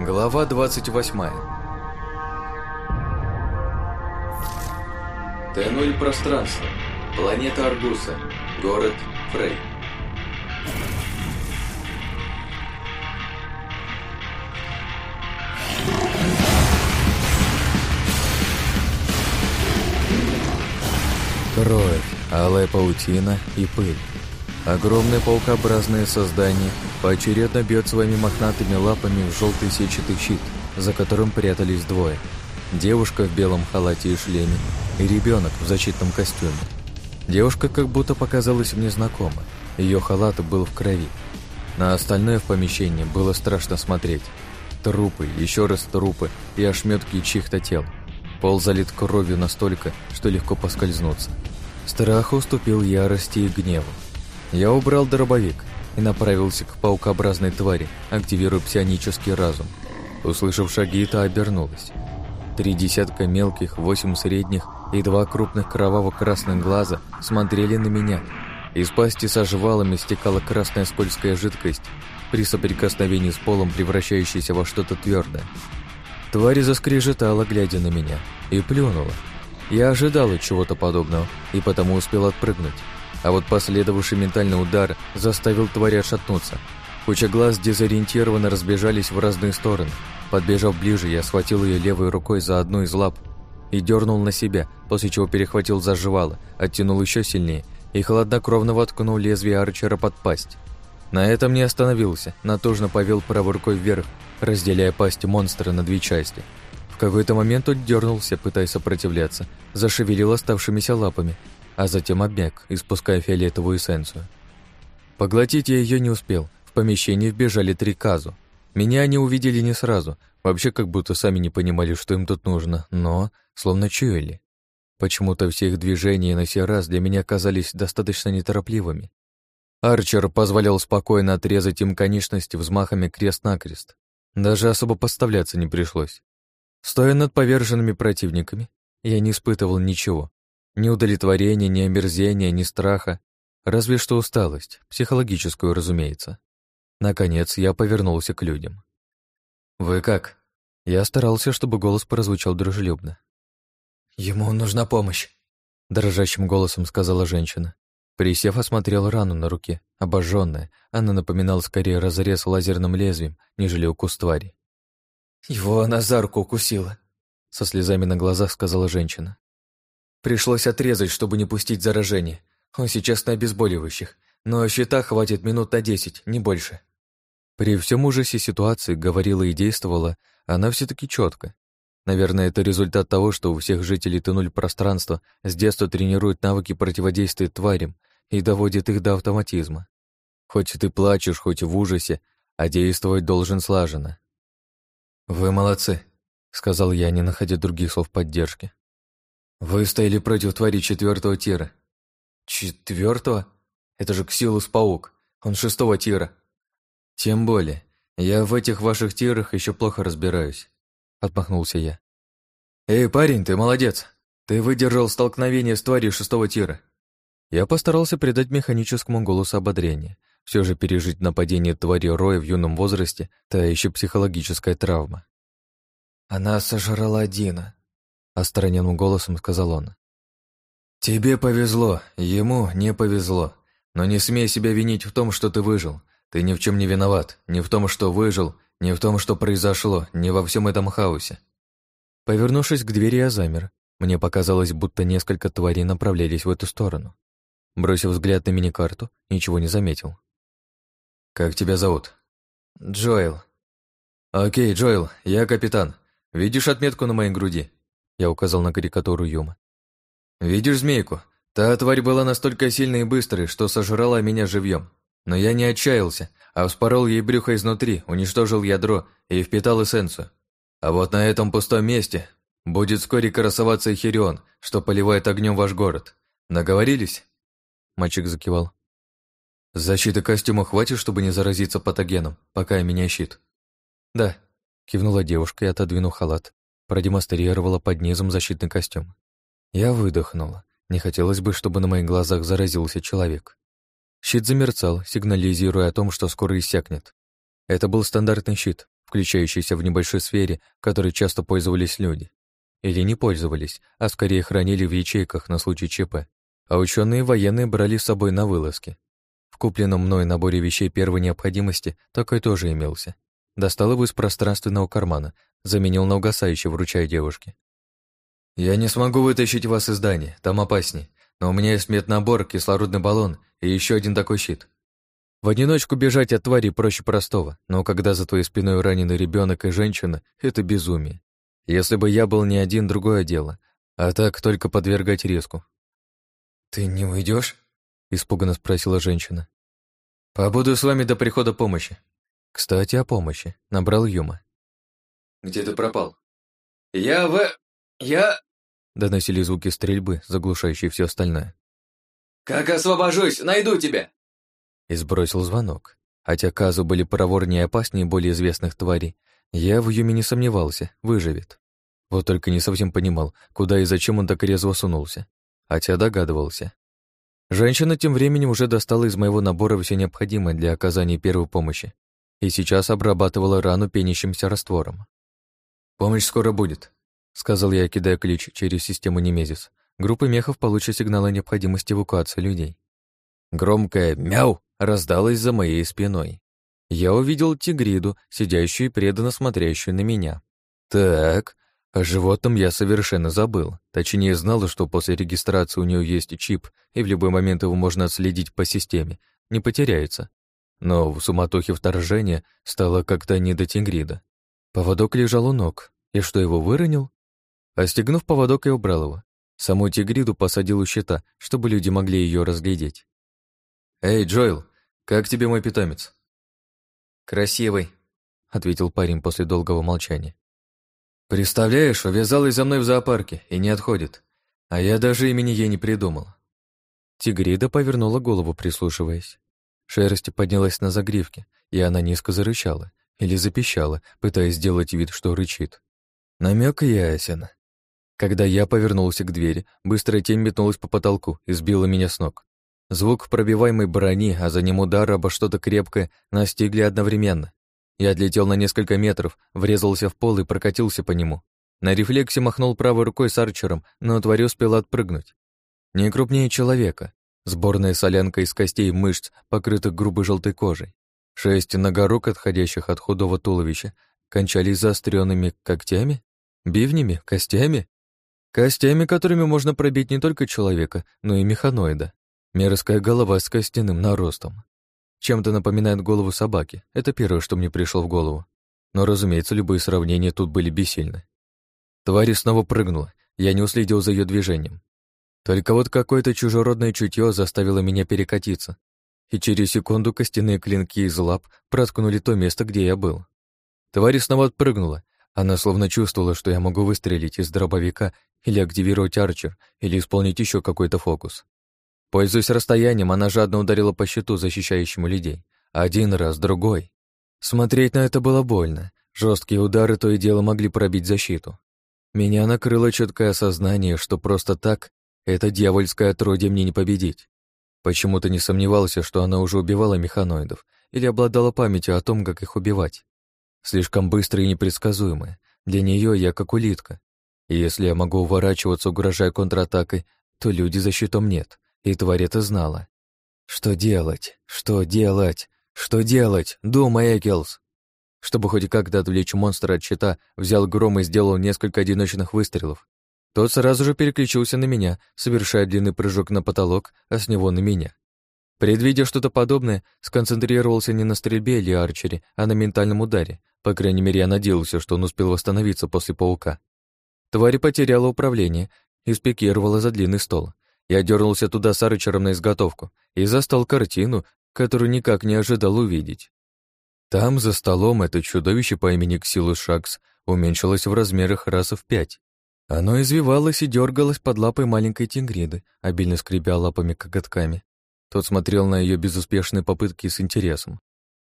Глава 28 Т-0 пространство. Планета Аргуса. Город Фрей. Кровь, алая паутина и пыль. Огромное паукообразное создание поочередно бьет своими мохнатыми лапами в желтый сетчатый щит, за которым прятались двое. Девушка в белом халате и шлеме и ребенок в защитном костюме. Девушка как будто показалась мне знакома. Ее халат был в крови. На остальное в помещении было страшно смотреть. Трупы, еще раз трупы и ошметки чьих-то тел. Пол залит кровью настолько, что легко поскользнуться. Страх уступил ярости и гневу. Я убрал дробовик и направился к паукообразной твари, активируя псионический разум. Услышав шаги, та обернулась. Три десятка мелких, восемь средних и два крупных кроваво-красных глаза смотрели на меня. Из пасти со жвалами стекала красная скользкая жидкость, при соприкосновении с полом превращающаяся во что-то твердое. Тварь заскрежетала, глядя на меня, и плюнула. Я ожидала чего-то подобного и потому успел отпрыгнуть. А вот последовавший ментальный удар заставил тварь отшатнуться. Куча глаз дезориентированно разбежались в разные стороны. Подбежав ближе, я схватил ее левой рукой за одну из лап и дернул на себя, после чего перехватил за жевало, оттянул еще сильнее и хладнокровно воткнул лезвие арчера под пасть. На этом не остановился, натужно повел правой рукой вверх, разделяя пасть монстра на две части. В какой-то момент он дернулся, пытаясь сопротивляться, зашевелил оставшимися лапами, а затем обмяк, испуская фиолетовую эссенцию. Поглотить я ее не успел, в помещение вбежали три казу. Меня они увидели не сразу, вообще как будто сами не понимали, что им тут нужно, но словно чуяли. Почему-то все их движения на сей раз для меня казались достаточно неторопливыми. Арчер позволял спокойно отрезать им конечности взмахами крест-накрест. Даже особо подставляться не пришлось. Стоя над поверженными противниками, я не испытывал ничего. Ни удовлетворения, ни омерзения, ни страха. Разве что усталость, психологическую, разумеется. Наконец, я повернулся к людям. «Вы как?» Я старался, чтобы голос прозвучал дружелюбно. «Ему нужна помощь», — дрожащим голосом сказала женщина. Присев, осмотрел рану на руке, обожженная. Она напоминала скорее разрез лазерным лезвием, нежели укус твари. «Его она за руку укусила», — со слезами на глазах сказала женщина. «Пришлось отрезать, чтобы не пустить заражение. Он сейчас на обезболивающих, но щита хватит минут на десять, не больше». При всем ужасе ситуации говорила и действовала она все таки четко. Наверное, это результат того, что у всех жителей Т-0 пространства с детства тренируют навыки противодействия тварям и доводит их до автоматизма. Хоть ты плачешь, хоть в ужасе, а действовать должен слаженно. «Вы молодцы», — сказал я, не находя других слов поддержки. «Вы стояли против твари четвертого тира». «Четвертого? Это же Ксилус Паук. Он шестого тира». «Тем более. Я в этих ваших тирах еще плохо разбираюсь», — отмахнулся я. «Эй, парень, ты молодец. Ты выдержал столкновение с тварью шестого тира. Я постарался придать механическому голосу ободрение. Все же пережить нападение твари Роя в юном возрасте — та еще психологическая травма. «Она сожрала Дина», — остраненным голосом сказал он. «Тебе повезло, ему не повезло. Но не смей себя винить в том, что ты выжил. Ты ни в чем не виноват. Ни в том, что выжил, ни в том, что произошло, ни во всем этом хаосе». Повернувшись к двери, я замер. Мне показалось, будто несколько тварей направлялись в эту сторону. Бросив взгляд на мини-карту, ничего не заметил. «Как тебя зовут?» «Джоэл». «Окей, Джоэл, я капитан. Видишь отметку на моей груди?» Я указал на карикатуру Юма. «Видишь змейку? Та тварь была настолько сильной и быстрой, что сожрала меня живьем. Но я не отчаялся, а вспорол ей брюхо изнутри, уничтожил ядро и впитал эссенцию. А вот на этом пустом месте будет вскоре красоваться Эхирион, что поливает огнем ваш город. Наговорились?» Мальчик закивал. «Защиты костюма хватит, чтобы не заразиться патогеном, пока я меня щит?» «Да», — кивнула девушка и, отодвинув халат, продемонстрировала под низом защитный костюм. Я выдохнула. Не хотелось бы, чтобы на моих глазах заразился человек. Щит замерцал, сигнализируя о том, что скоро иссякнет. Это был стандартный щит, включающийся в небольшой сфере, которой часто пользовались люди. Или не пользовались, а скорее хранили в ячейках на случай ЧП. А ученые военные брали с собой на вылазки. В купленном мной наборе вещей первой необходимости такой тоже имелся. Достал его из пространственного кармана, заменил на угасающий, вручая девушке. «Я не смогу вытащить вас из здания, там опасней, но у меня есть меднабор, кислородный баллон и еще один такой щит. В одиночку бежать от твари проще простого, но когда за твоей спиной раненый ребенок и женщина, это безумие. Если бы я был не один, другое дело, а так только подвергать риску. «Ты не уйдешь? испуганно спросила женщина. «Побуду с вами до прихода помощи». Кстати, о помощи. Набрал Юма. «Где ты пропал?» «Я в... я...» Доносили звуки стрельбы, заглушающие все остальное. «Как освобожусь, найду тебя!» и сбросил звонок. Хотя Казу были проворнее и опаснее более известных тварей, я в Юме не сомневался, выживет. Вот только не совсем понимал, куда и зачем он так резво сунулся. Хотя догадывался. Женщина тем временем уже достала из моего набора все необходимое для оказания первой помощи и сейчас обрабатывала рану пенящимся раствором. «Помощь скоро будет», — сказал я, кидая ключ через систему Немезис. Группа мехов получит сигнал о необходимости эвакуации людей. Громкое «мяу» раздалось за моей спиной. Я увидел тигриду, сидящую и преданно смотрящую на меня. Так, о животном я совершенно забыл. Точнее, знал, что после регистрации у нее есть чип, и в любой момент его можно отследить по системе, не потеряется. Но в суматохе вторжения стало как-то не до тигрида. Поводок лежал у ног. Я что, его выронил? Остегнув поводок, я убрал его. Саму тигриду посадил у щита, чтобы люди могли ее разглядеть. «Эй, Джоэл, как тебе мой питомец?» «Красивый», — ответил парень после долгого молчания. «Представляешь, увязалась за мной в зоопарке и не отходит. А я даже имени ей не придумал». Тигрида повернула голову, прислушиваясь. Шерсть поднялась на загривке, и она низко зарычала или запищала, пытаясь сделать вид, что рычит. Намек ясен. Когда я повернулся к двери, быстрая тень метнулась по потолку и сбила меня с ног. Звук пробиваемой брони, а за ним удар обо что-то крепкое, настигли одновременно. Я отлетел на несколько метров, врезался в пол и прокатился по нему. На рефлексе махнул правой рукой с арчером, но тварь успела отпрыгнуть. Не крупнее человека. Сборная солянка из костей и мышц, покрытых грубой желтой кожей. Шесть ногорук, отходящих от худого туловища, кончались заостренными когтями, бивнями, костями. Костями, которыми можно пробить не только человека, но и механоида. Мерзкая голова с костяным наростом. Чем-то напоминает голову собаки. Это первое, что мне пришло в голову. Но, разумеется, любые сравнения тут были бессильны. Тварь снова прыгнула. Я не уследил за ее движением. Только вот какое-то чужеродное чутье заставило меня перекатиться. И через секунду костяные клинки из лап проткнули то место, где я был. Тварь снова отпрыгнула. Она словно чувствовала, что я могу выстрелить из дробовика или активировать арчер, или исполнить еще какой-то фокус. Пользуясь расстоянием, она жадно ударила по щиту, защищающему людей. Один раз, другой. Смотреть на это было больно. Жесткие удары то и дело могли пробить защиту. Меня накрыло четкое осознание, что просто так это дьявольское отродье мне не победить. Почему-то не сомневался, что она уже убивала механоидов или обладала памятью о том, как их убивать. Слишком быстро и непредсказуемо. Для нее я как улитка. И если я могу уворачиваться, угрожая контратакой, то люди за щитом нет и тварь это знала. Что делать? Что делать? Что делать? Думай, Экелс! Чтобы хоть как-то отвлечь монстра от щита, взял гром и сделал несколько одиночных выстрелов. Тот сразу же переключился на меня, совершая длинный прыжок на потолок, а с него на меня. Предвидя что-то подобное, сконцентрировался не на стрельбе или арчере, а на ментальном ударе. По крайней мере, я надеялся, что он успел восстановиться после паука. Тварь потеряла управление и спикировала за длинный стол. Я дернулся туда с арчером на изготовку и застал картину, которую никак не ожидал увидеть. Там, за столом, это чудовище по имени Ксилус Шакс уменьшилось в размерах раза в пять. Оно извивалось и дергалось под лапой маленькой тигриды, обильно скребя лапами коготками. Тот смотрел на ее безуспешные попытки с интересом.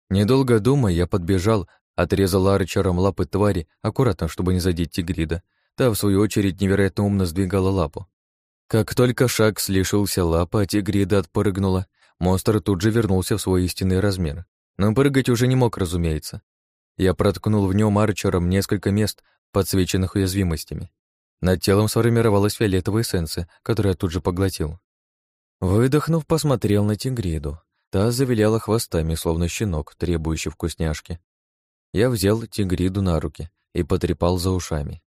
Недолго думая, я подбежал, отрезал арчером лапы твари, аккуратно, чтобы не задеть тигрида. Та, в свою очередь, невероятно умно сдвигала лапу. Как только Шакс лишился лапы, а тигрида отпрыгнула, монстр тут же вернулся в свой истинный размер. Но прыгать уже не мог, разумеется. Я проткнул в нем арчером несколько мест, подсвеченных уязвимостями. Над телом сформировалась фиолетовая эссенция, которую я тут же поглотил. Выдохнув, посмотрел на тигриду. Та завиляла хвостами, словно щенок, требующий вкусняшки. Я взял тигриду на руки и потрепал за ушами.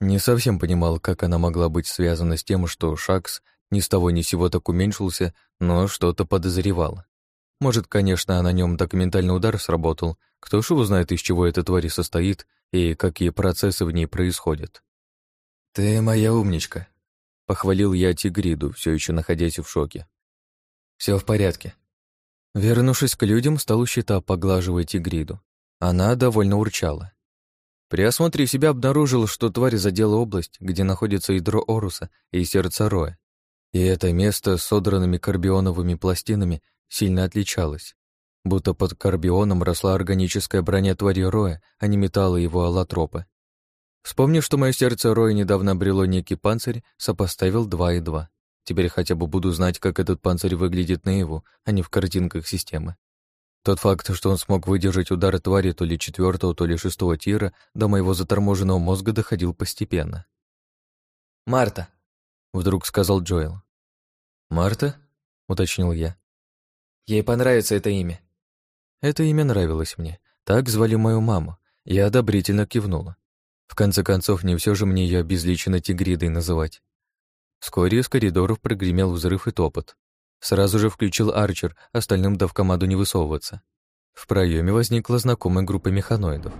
Не совсем понимал, как она могла быть связана с тем, что Шакс ни с того ни сего так уменьшился, но что-то подозревал. Может, конечно, на нем так ментальный удар сработал. Кто ж его знает, из чего эта тварь состоит и какие процессы в ней происходят. «Ты моя умничка», — похвалил я Тигриду, все еще находясь в шоке. Все в порядке». Вернувшись к людям, стал у щита поглаживать Тигриду. Она довольно урчала. При осмотре себя обнаружил, что тварь задела область, где находится ядро Оруса и сердце Роя. И это место с содранными карбионовыми пластинами сильно отличалось. Будто под карбионом росла органическая броня твари Роя, а не металлы его аллотропы. Вспомнив, что мое сердце Роя недавно обрело некий панцирь, сопоставил два и два. Теперь хотя бы буду знать, как этот панцирь выглядит наяву, а не в картинках системы. Тот факт, что он смог выдержать удар твари то ли четвертого, то ли шестого тира, до моего заторможенного мозга доходил постепенно. «Марта», — вдруг сказал Джоэл. «Марта?» — уточнил я. «Ей понравится это имя». Это имя нравилось мне. Так звали мою маму. Я одобрительно кивнула. В конце концов, не все же мне ее обезличенно тигридой называть. Вскоре из коридоров прогремел взрыв и топот. Сразу же включил Арчер, остальным дав команду не высовываться. В проеме возникла знакомая группа механоидов.